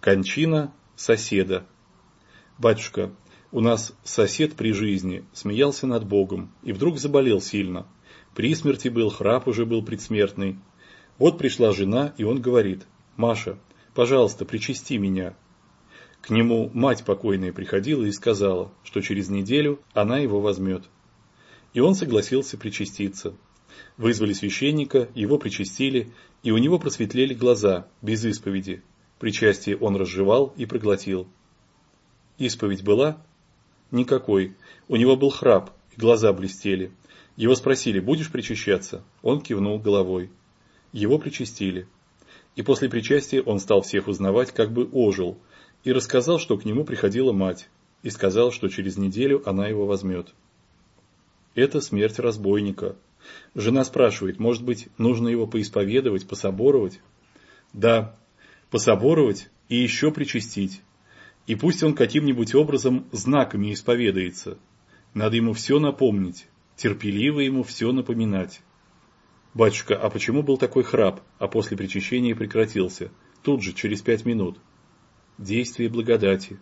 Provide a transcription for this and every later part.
Кончина соседа. Батюшка, у нас сосед при жизни смеялся над Богом и вдруг заболел сильно. При смерти был, храп уже был предсмертный. Вот пришла жена, и он говорит, «Маша, пожалуйста, причасти меня». К нему мать покойная приходила и сказала, что через неделю она его возьмет. И он согласился причаститься. Вызвали священника, его причастили, и у него просветлели глаза, без исповеди. Причастие он разжевал и проглотил. Исповедь была? Никакой. У него был храп, и глаза блестели. Его спросили, будешь причащаться? Он кивнул головой. Его причастили. И после причастия он стал всех узнавать, как бы ожил, и рассказал, что к нему приходила мать, и сказал, что через неделю она его возьмет. Это смерть разбойника. Жена спрашивает, может быть, нужно его поисповедовать, пособоровать? Да, пособоровать и еще причастить. И пусть он каким-нибудь образом знаками исповедается. Надо ему все напомнить, терпеливо ему все напоминать. «Батюшка, а почему был такой храп, а после причащения прекратился? Тут же, через пять минут?» «Действие благодати».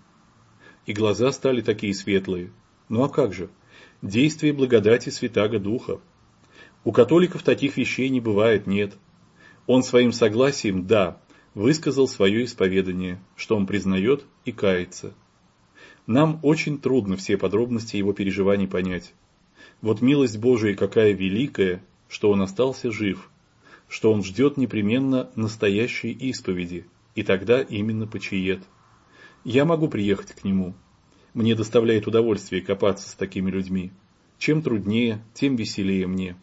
И глаза стали такие светлые. Ну а как же? Действие благодати Святаго Духа. У католиков таких вещей не бывает, нет. Он своим согласием, да, высказал свое исповедание, что он признает и кается. Нам очень трудно все подробности его переживаний понять. Вот милость Божия какая великая, что он остался жив, что он ждет непременно настоящей исповеди, и тогда именно почиет. Я могу приехать к нему. Мне доставляет удовольствие копаться с такими людьми. Чем труднее, тем веселее мне.